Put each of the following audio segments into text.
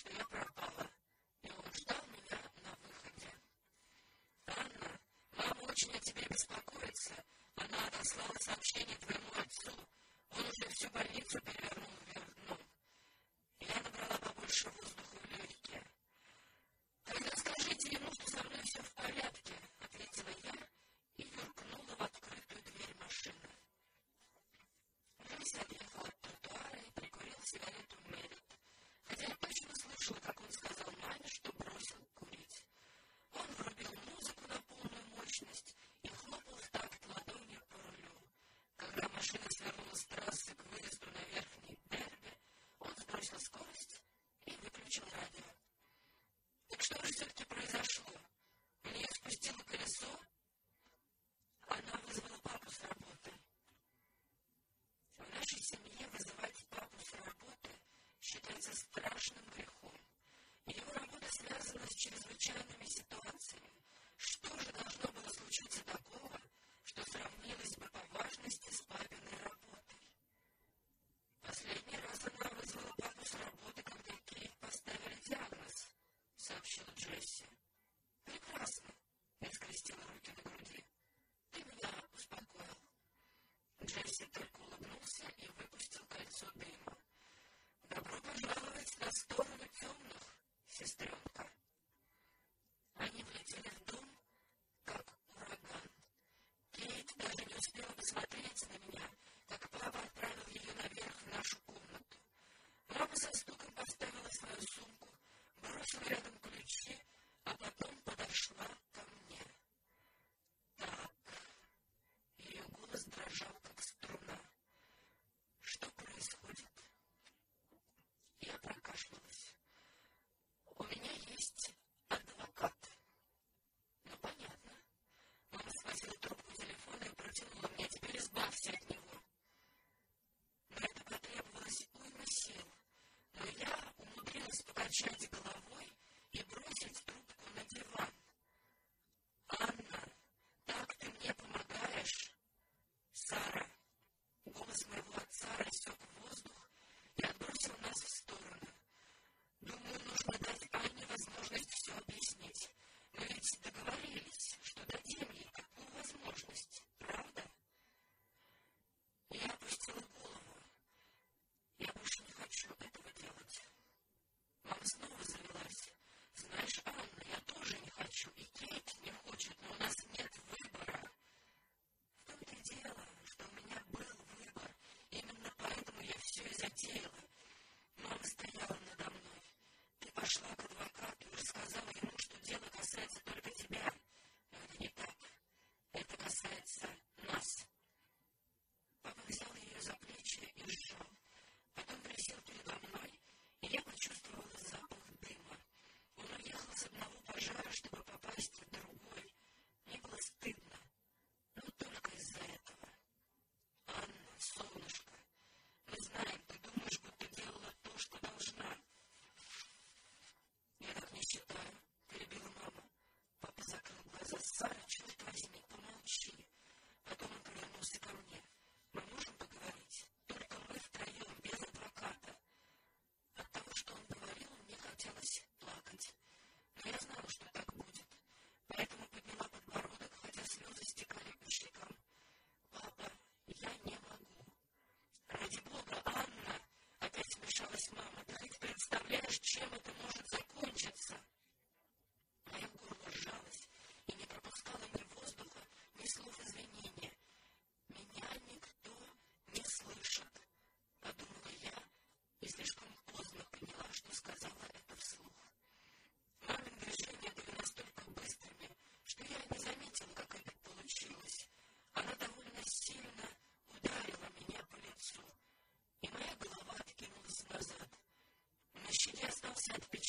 Stay up there.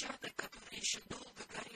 Площади остался отпечаток, который еще долго горел. Все знают,